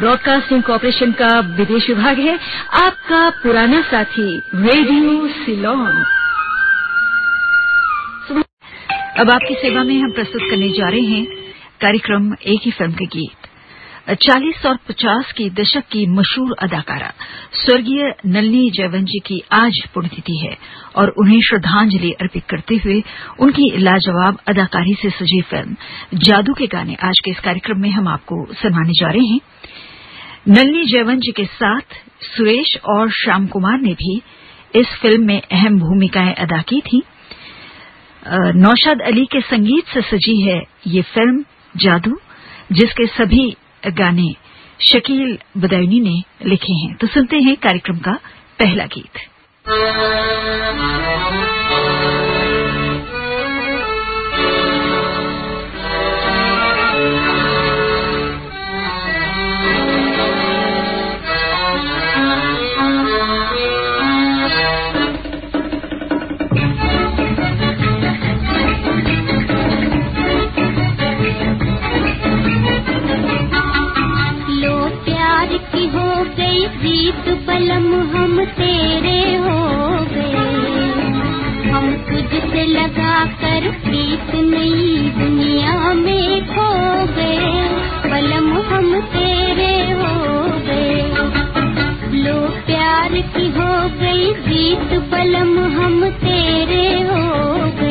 Broadcasting corporation का विदेश विभाग है। आपका पुराना साथी, रेडियो सिलोन। अब आपकी सेवा में हम प्रस्तुत करने जा रहे हैं कार्यक्रम एक ही फ़िल्म के गीत। चालीस और पचास की दशक की मशहूर अदाकारा, स्वर्गीय नलनी जयवंत जी की आज पुण्यतिथि है और उन्हें श्रद्धांजलि अर्पित करते हुए उनकी लाजवाब अदाकारी से सजी फ़िल्म, जादू के गाने आज के इस कार्यक्रम में हम आपको सुनाने जा रहे हैं। नलनी जयवंत जी के साथ सुरेश और श्याम कुमार ने भी इस फ़िल्म में अहम भूमिकाएँ अदा की थी। नौशाद अली के संगीत से सजी है ये फ़िल्म जादू, जिसके सभी गाने शकील बदायूनी ने लिखे हैं। तो सुनते हैं कार्यक्रम का पहला गीत। जीत पलम हम तेरे हो गए। हम तुझसे लगा कर प्रीत नई दुनिया में खो गए। पलम हम तेरे हो गए। लो प्यार की हो गई जीत पलम हम तेरे हो गए।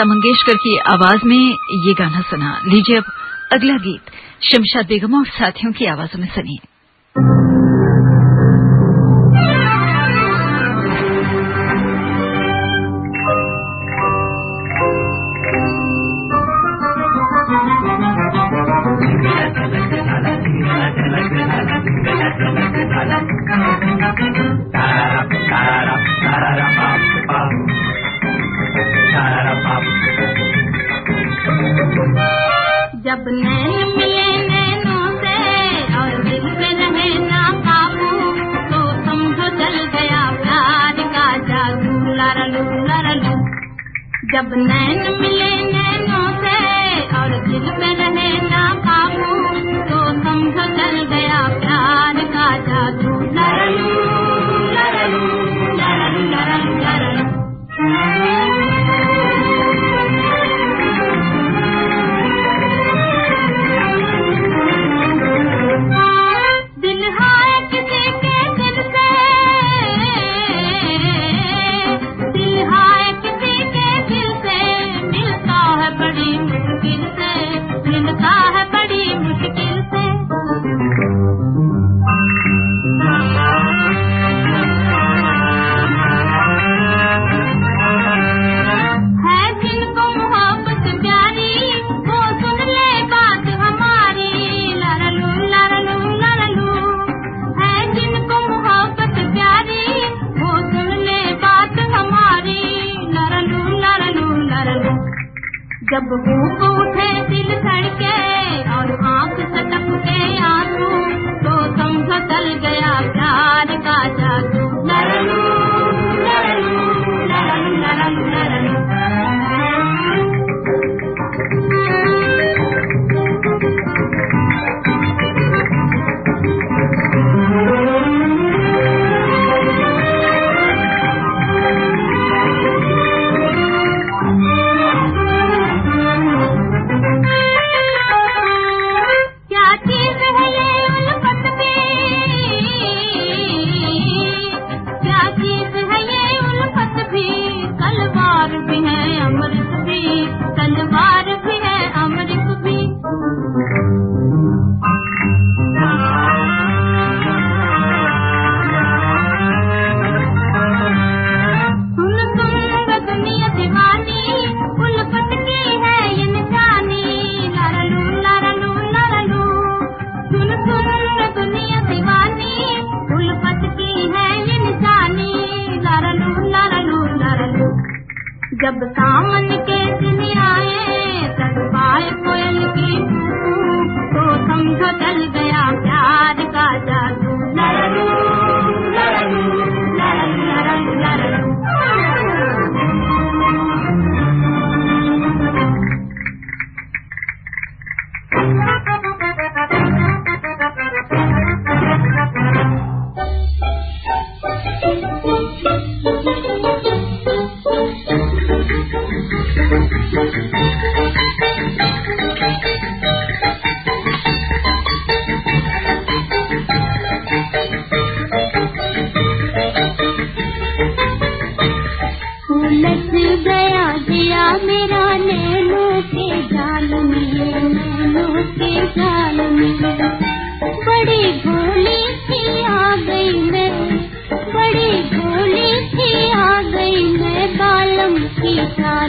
लता मंगेशकर की आवाज़ में ये गाना सुना। लीजिए अब अगला गीत शमशाद बेगम और साथियों की आवाजों में सुनिए। जब सामन के दिन आए तब पाए कोयल की तो समझो चल गया प्यार का जादू।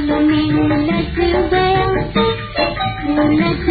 मिलत बया मिलत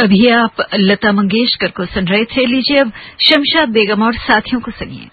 अभी आप लता मंगेशकर को सुन रहे थे। लीजिए अब शमशाद बेगम और साथियों को सुनिए।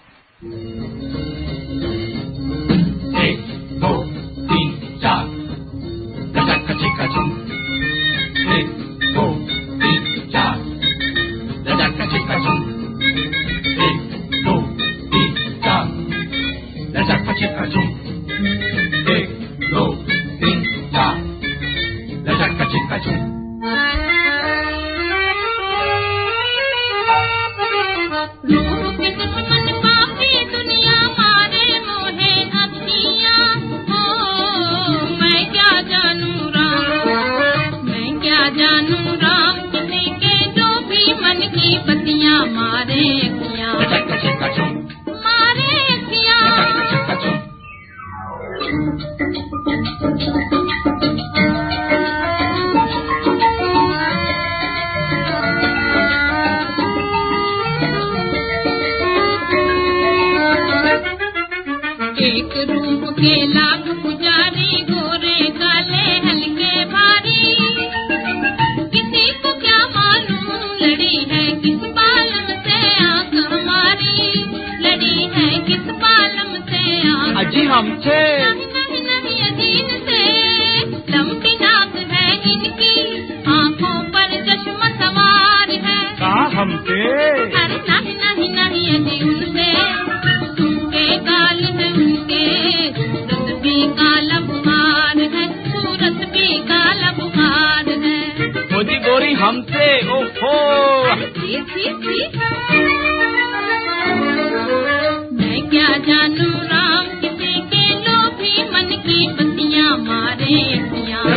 किसी के लोग भी मन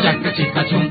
चक चिका छुम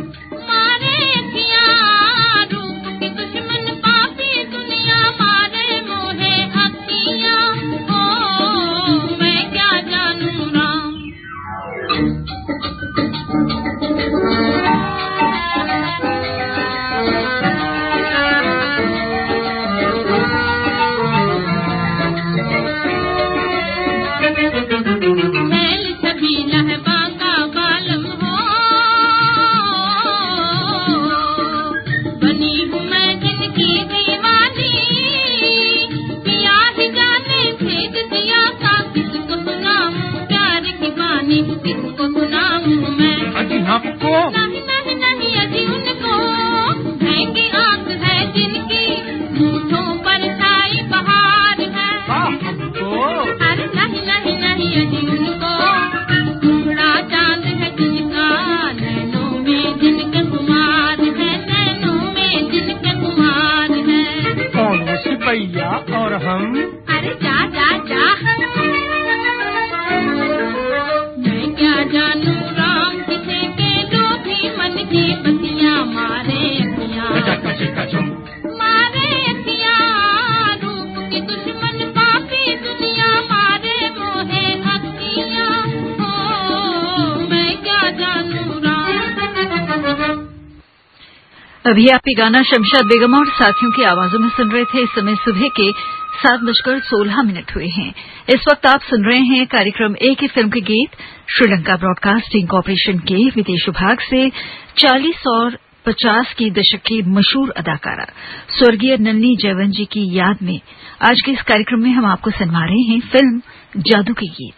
अभी आप ये गाना शमशाद बेगम और साथियों की आवाजों में सुन रहे थे। इस समय सुबह के सात बजकर सोलह मिनट हुए हैं। इस वक्त आप सुन रहे हैं कार्यक्रम एक ही फ़िल्म के गीत, श्रीलंका ब्रॉडकास्टिंग कॉरपोरेशन के विदेश विभाग से चालीस और पचास की दशक की मशहूर अदाकारा। स्वर्गीय नलनी जयवन जी की याद में आज के इस कार्यक्रम में हम आपको सुनवा रहे हैं फ़िल्म जादू के गीत।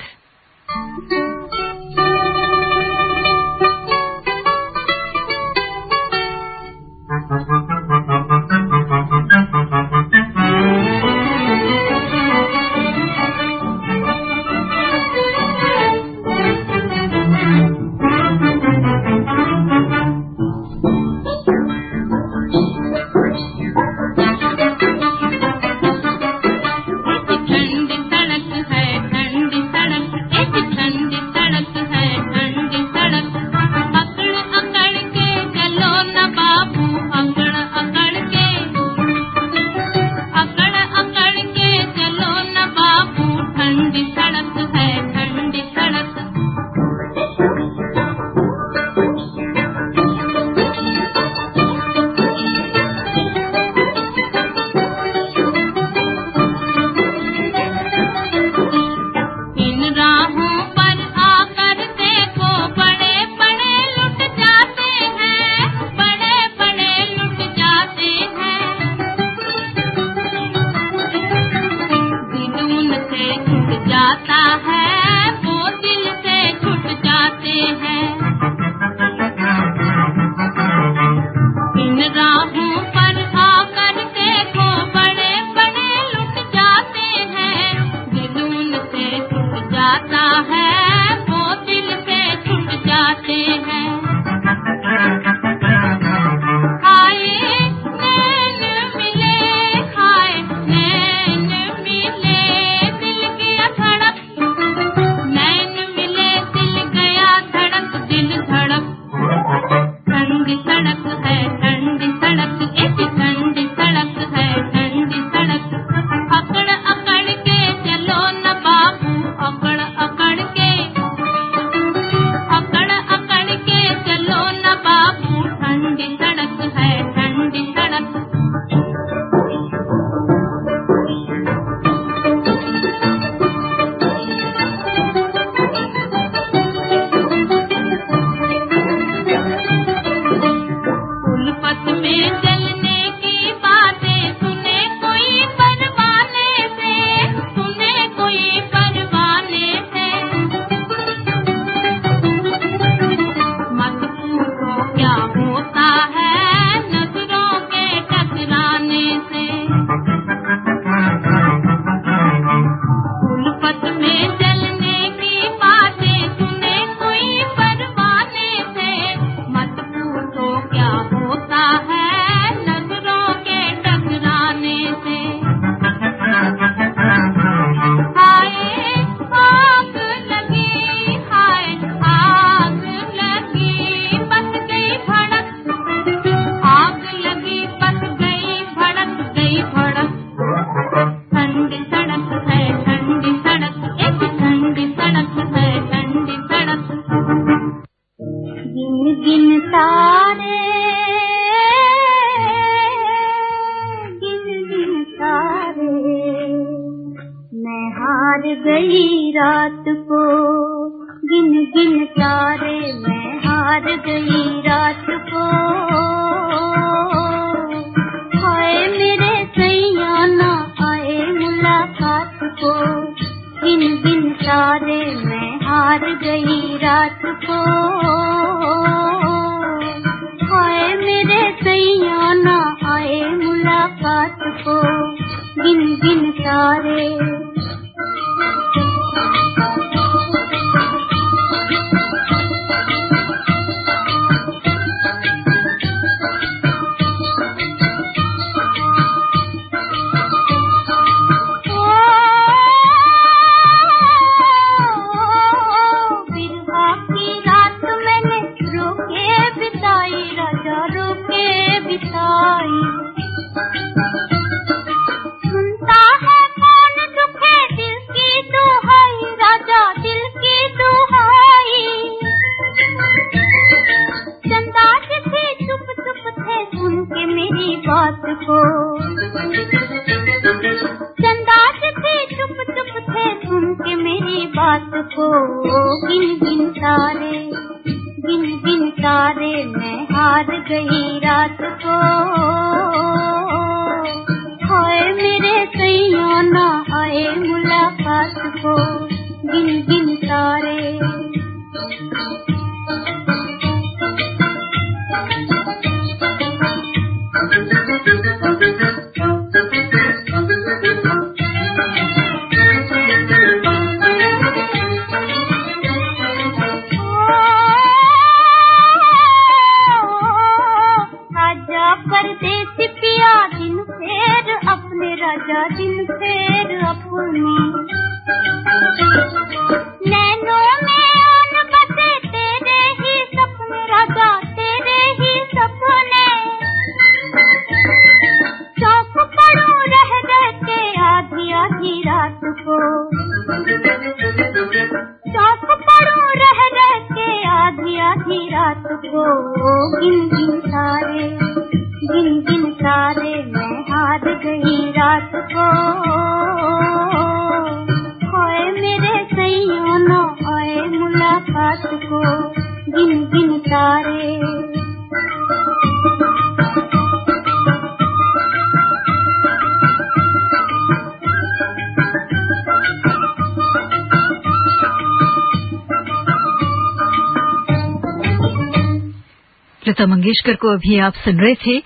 मंगेशकर को अभी आप सुन रहे थे।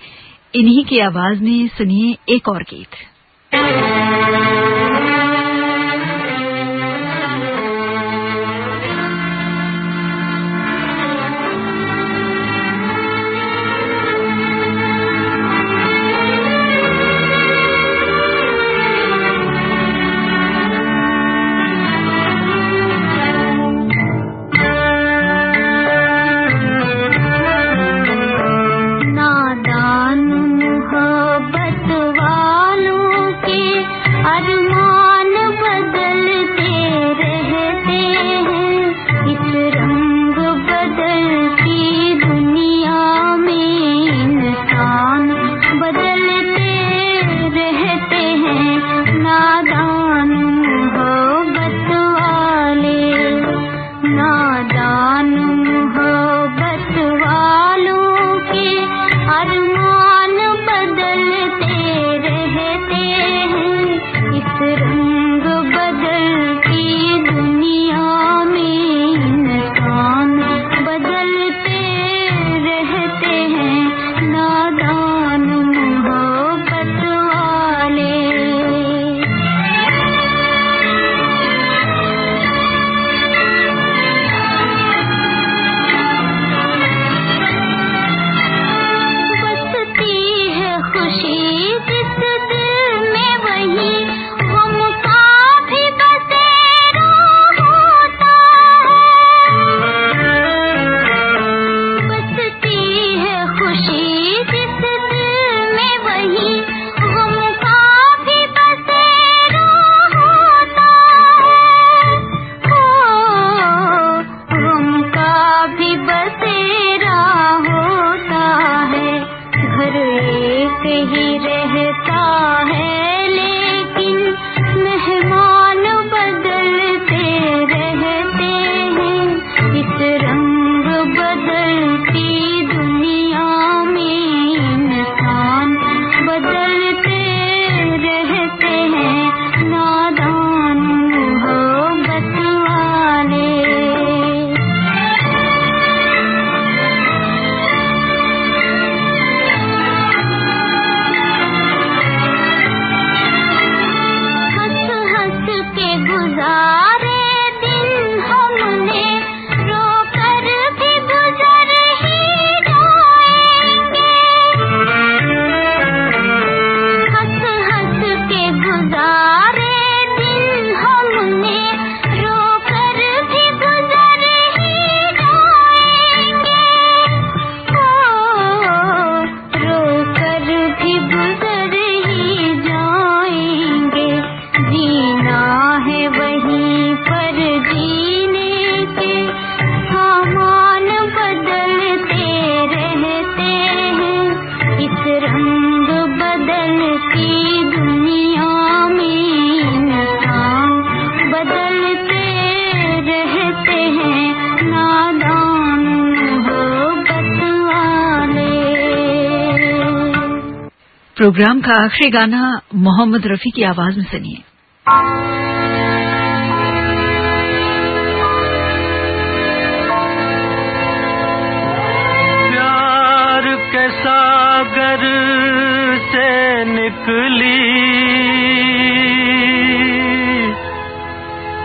इन्हीं की आवाज़ में सुनिए एक और गीत। प्रोग्राम का आखिरी गाना मोहम्मद रफी की आवाज़ में सुनिए। सागर से निकली।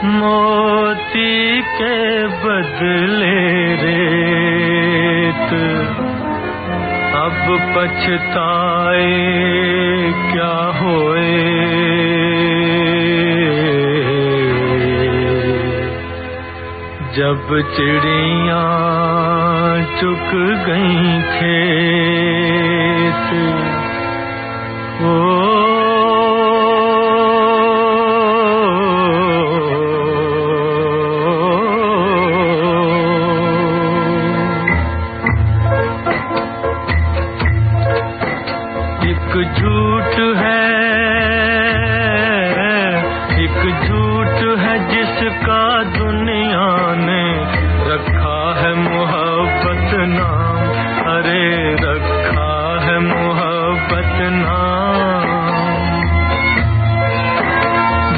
मोती के बदले रेत अब पछताए क्या होए? जब चिड़िया चुक गई खेत ओ अरे रखा है मोहब्बत नाम।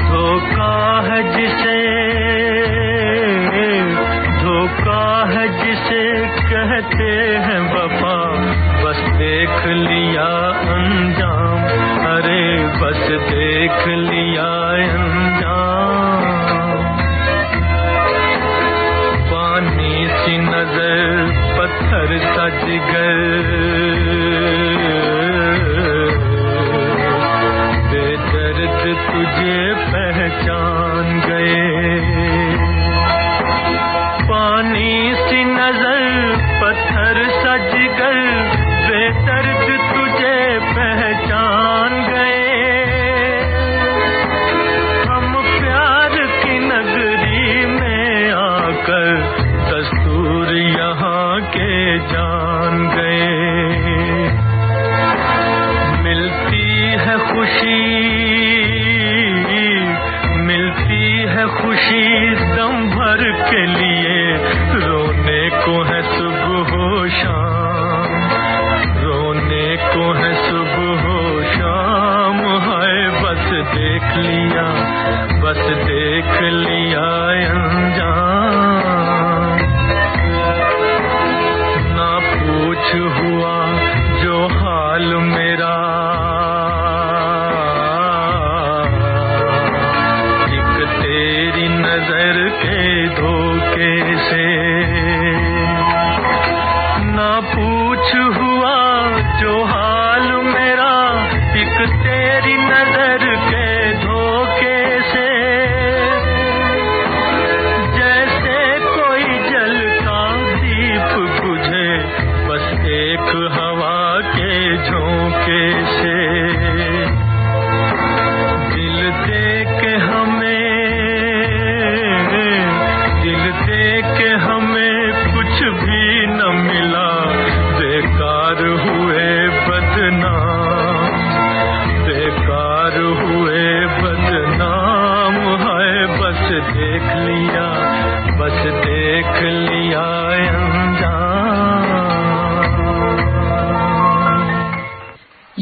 धोखा है जिसे धोखा है जिसे कहते पत्थर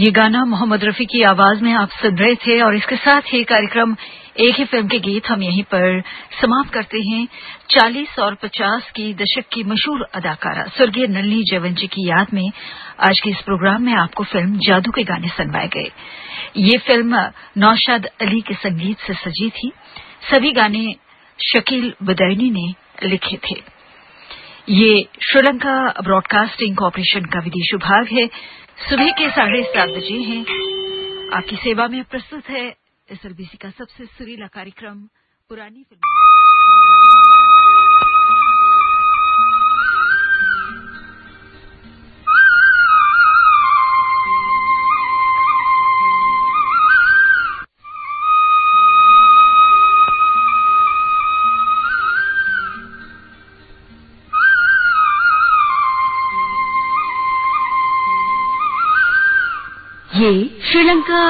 ये गाना मोहम्मद रफी की आवाज़ में आप सुन रहे थे और इसके साथ ही कार्यक्रम एक ही फ़िल्म के गीत हम यहीं पर समाप्त करते हैं। 40 और 50 की दशक की मशहूर अदाकारा स्वर्गीय नलिनी जयवंशी की याद में आज के इस प्रोग्राम में आपको फ़िल्म जादू के गाने सुनवाए गए। ये फ़िल्म नौशाद अली के संगीत से सजी थी। सभी गाने शकील बदैनी ने लिखे थे। ये श्रीलंका ब्रॉडकास्टिंग कॉरपोरेशन का विदेश विभाग है। सुबह के साढ़े सात बजे हैं। आपकी सेवा में प्रस्तुत है एसएलबीसी का सबसे सुरीला कार्यक्रम, पुरानी फ़िल्म।